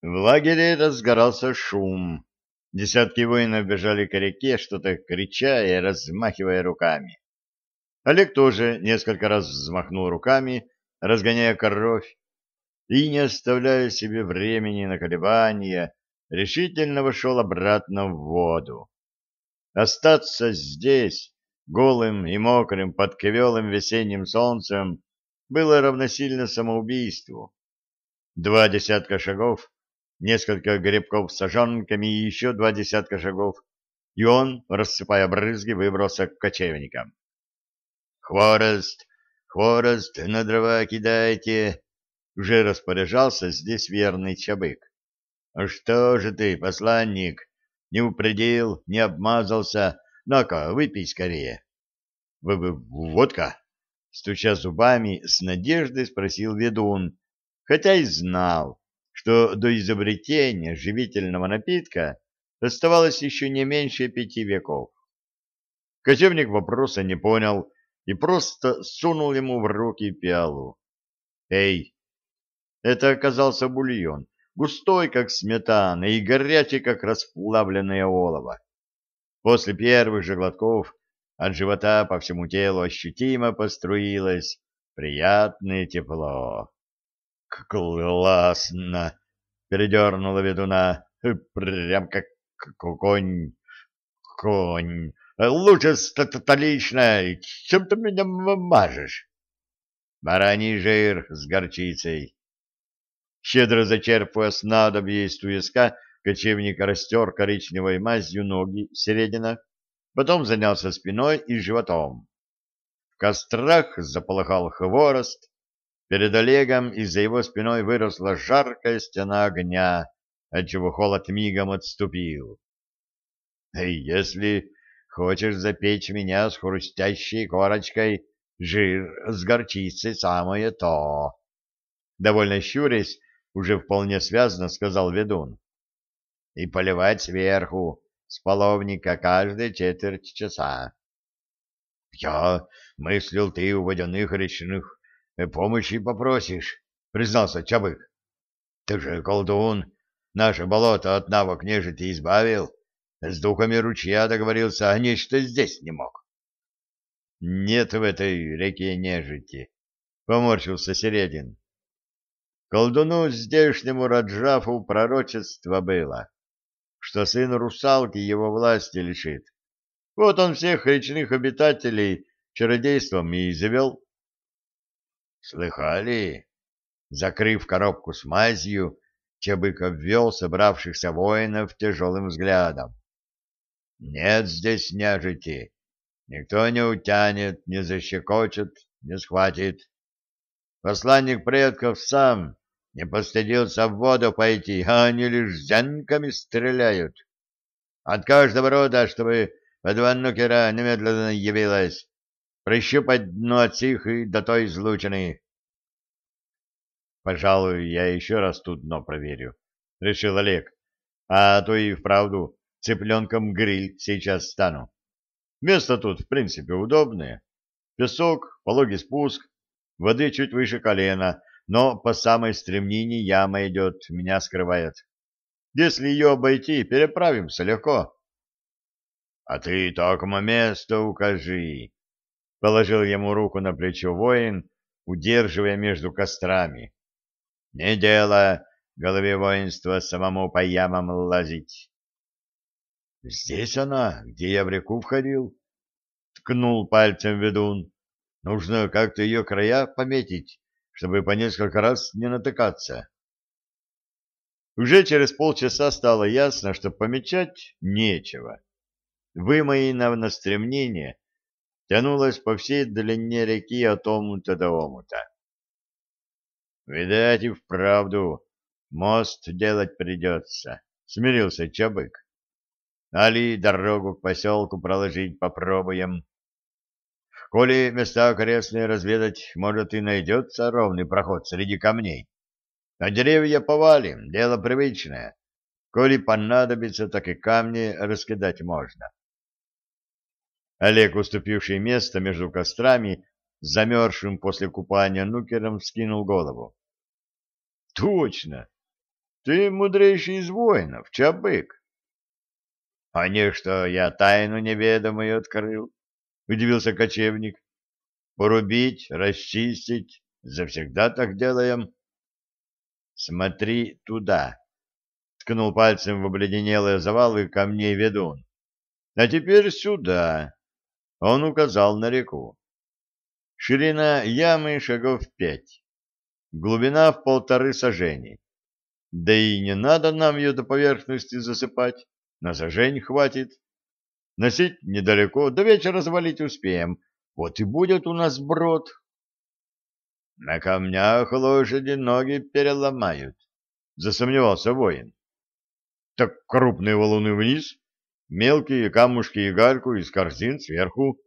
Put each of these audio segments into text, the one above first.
В лагере разгорался шум. Десятки воинов бежали к реке, что-то крича и размахивая руками. Олег тоже несколько раз взмахнул руками, разгоняя кровь, и, не оставляя себе времени на колебания, решительно вошел обратно в воду. Остаться здесь, голым и мокрым под квелым весенним солнцем, было равносильно самоубийству. Два десятка шагов, несколько грибков с саженками и еще два десятка шагов, и он, рассыпая брызги, выбрался к кочевникам. «Хворост! Хворост! На дрова кидайте!» Уже распоряжался здесь верный чабык. «А что же ты, посланник, не упредил, не обмазался? Ну-ка, выпей скорее!» «Водка?» Стуча зубами, с надеждой спросил ведун, хотя и знал, что до изобретения живительного напитка оставалось еще не меньше пяти веков. Кочевник вопроса не понял и просто сунул ему в руки пиалу. «Эй!» Это оказался бульон, густой, как сметана, и горячий, как расплавленное олово. После первых же глотков от живота по всему телу ощутимо поструилось приятное тепло. «Классно!» — передернула ведуна. «Прям как конь, конь. Лучше столичная. Чем ты меня мажешь?» «Бараний жир с горчицей». Щедро зачерпывая снадобье из туеска, кочевник растер коричневой мазью ноги середина, потом занялся спиной и животом. В кострах заполыхал хворост, перед Олегом из-за его спиной выросла жаркая стена огня, отчего холод мигом отступил. «Если хочешь запечь меня с хрустящей корочкой, жир с горчицей самое то!» Довольно щурясь, уже вполне связно сказал ведун. «И поливать сверху, с половника каждые четверть часа». «Я мыслил, ты у водяных речных помощи попросишь», — признался Чабык. «Ты же колдун, наше болото от навок нежити избавил, с духами ручья договорился, а нечто здесь не мог». «Нет в этой реке нежити», — поморщился Середин. Колдуну здешнему Раджафу пророчество было, что сын русалки его власти лишит. Вот он всех речных обитателей чародейством и завел. Слыхали? Закрыв коробку с мазью, Чебык обвел собравшихся воинов тяжелым взглядом. Нет здесь нежити. Никто не утянет, не защекочет, не схватит. Посланник предков сам не постыдился в воду пойти, а они лишь зянками стреляют. От каждого рода, чтобы по два нукера немедленно явилась, прищупать дно от сих и до той излучины. Пожалуй, я еще раз тут дно проверю, — решил Олег. А то и вправду цыпленком гриль сейчас стану. Место тут, в принципе, удобное. Песок, пологий спуск, воды чуть выше колена, но по самой стремнине яма идет, меня скрывает. Если ее обойти, переправимся легко. — А ты только место укажи, — положил ему руку на плечо воин, удерживая между кострами. — Не дело голове воинства самому по ямам лазить. — Здесь она, где я в реку входил, — ткнул пальцем ведун. — Нужно как-то ее края пометить чтобы по несколько раз не натыкаться. Уже через полчаса стало ясно, что помечать нечего. Вымоина на стремнение тянулась по всей длине реки от омута до омута. Видать и вправду мост делать придется, — смирился Чабык. Али дорогу к поселку проложить попробуем. Коли места окрестные разведать, может, и найдется ровный проход среди камней. А деревья повалим, дело привычное. Коли понадобится, так и камни раскидать можно. Олег, уступивший место между кострами, замерзшим после купания нукером, скинул голову. — Точно! Ты мудрейший из воинов, Чабык. — А не что, я тайну неведомую открыл, — удивился кочевник. — Порубить, расчистить, завсегда так делаем. — Смотри туда, — ткнул пальцем в обледенелые завалы камней ведун. — А теперь сюда. Он указал на реку. Ширина ямы шагов пять, глубина в полторы сажений. Да и не надо нам ее до поверхности засыпать, на сажень хватит. Носить недалеко, до вечера завалить успеем. Вот и будет у нас брод. На камнях лошади ноги переломают, засомневался воин. Так крупные валуны вниз, мелкие камушки и гальку из корзин сверху.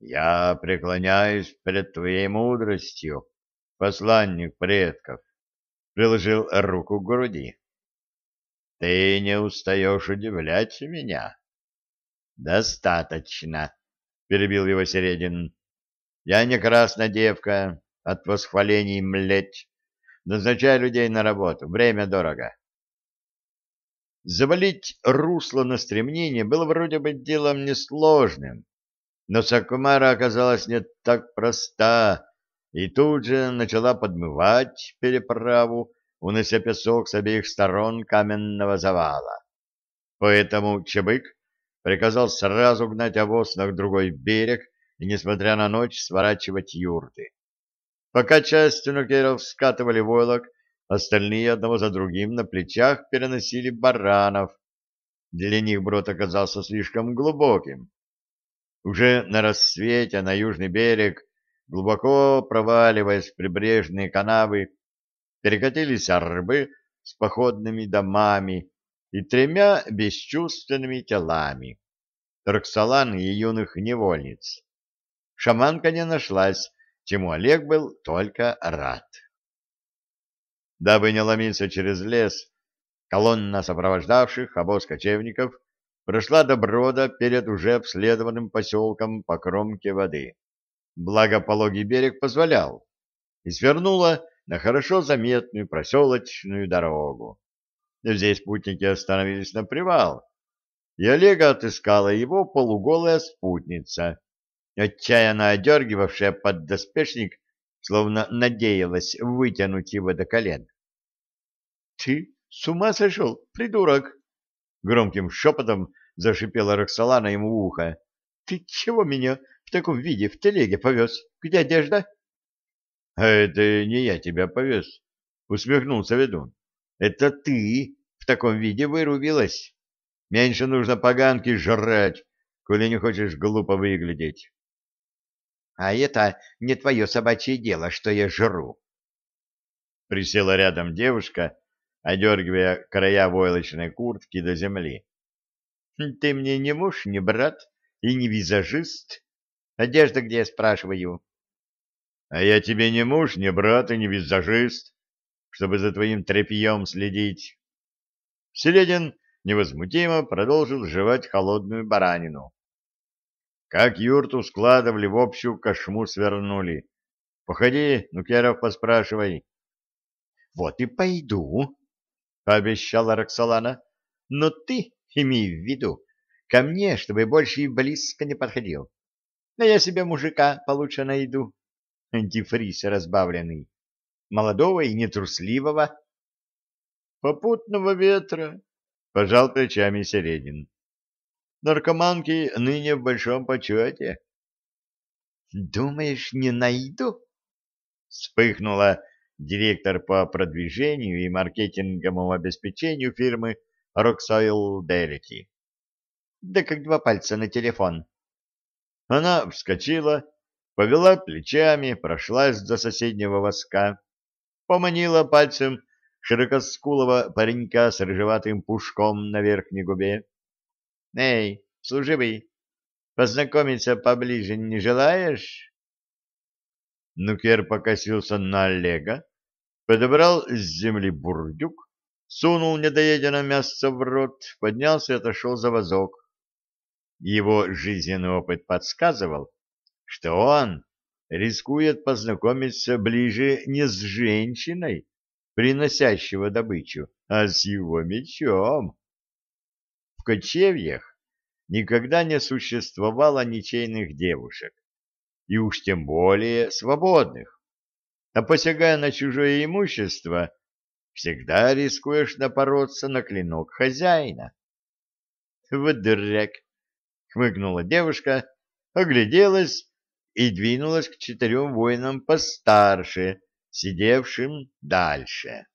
Я преклоняюсь перед твоей мудростью, посланник предков приложил руку к груди. — Ты не устаешь удивлять меня? — Достаточно, — перебил его Середин. — Я не красная девка, от восхвалений млеть. Назначай людей на работу, время дорого. Завалить русло на стремнение было вроде бы делом несложным, но Сакумара оказалась не так проста, и тут же начала подмывать переправу, унося песок с обеих сторон каменного завала. Поэтому Чебык приказал сразу гнать обоз на другой берег и, несмотря на ночь, сворачивать юрты. Пока часть нукеров скатывали войлок, остальные одного за другим на плечах переносили баранов. Для них брод оказался слишком глубоким. Уже на рассвете на южный берег глубоко проваливаясь в прибрежные канавы, перекатились арбы с походными домами и тремя бесчувственными телами — Роксолан и юных невольниц. Шаманка не нашлась, чему Олег был только рад. Дабы не ломиться через лес, колонна сопровождавших обоз кочевников прошла до брода перед уже обследованным поселком по кромке воды благо пологий берег позволял, и свернула на хорошо заметную проселочную дорогу. Здесь путники остановились на привал, и Олега отыскала его полуголая спутница, отчаянно одергивавшая поддоспешник, словно надеялась вытянуть его до колен. — Ты с ума сошел, придурок! — громким шепотом зашипела Роксолана ему в ухо. — Ты чего меня в таком виде в телеге повез? Где одежда? — А это не я тебя повез, — усмехнулся ведун. — Это ты в таком виде вырубилась. Меньше нужно поганки жрать, коли не хочешь глупо выглядеть. — А это не твое собачье дело, что я жру. Присела рядом девушка, одергивая края войлочной куртки до земли. — Ты мне не муж, не брат и не визажист, Одежда где, спрашиваю? А я тебе не муж, не брат и не визажист, чтобы за твоим тряпьем следить. Селедин невозмутимо продолжил жевать холодную баранину. Как юрту складывали, в общую кошму свернули. Походи, Нукеров поспрашивай. — Вот и пойду, — пообещала Роксолана. — Но ты, имей в виду, ко мне, чтобы больше и близко не подходил. Да я себе мужика получше найду. Антифриз разбавленный. Молодого и нетрусливого. Попутного ветра, пожал плечами Середин. Наркоманки ныне в большом почете. Думаешь, не найду? Вспыхнула директор по продвижению и маркетинговому обеспечению фирмы Roxoil Dairy. Да как два пальца на телефон. Она вскочила, повела плечами, прошлась до соседнего воска, поманила пальцем широкоскулого паренька с рыжеватым пушком на верхней губе. — Эй, служивый, познакомиться поближе не желаешь? Нукер покосился на Олега, подобрал с земли бурдюк, сунул недоеденное мясо в рот, поднялся и отошел за вазок. Его жизненный опыт подсказывал, что он рискует познакомиться ближе не с женщиной, приносящего добычу, а с его мечом. Кочевьях никогда не существовало ничейных девушек, и уж тем более свободных. А посягая на чужое имущество, всегда рискуешь напороться на клинок хозяина. — Вот дурак! — хмыкнула девушка, огляделась и двинулась к четырем воинам постарше, сидевшим дальше.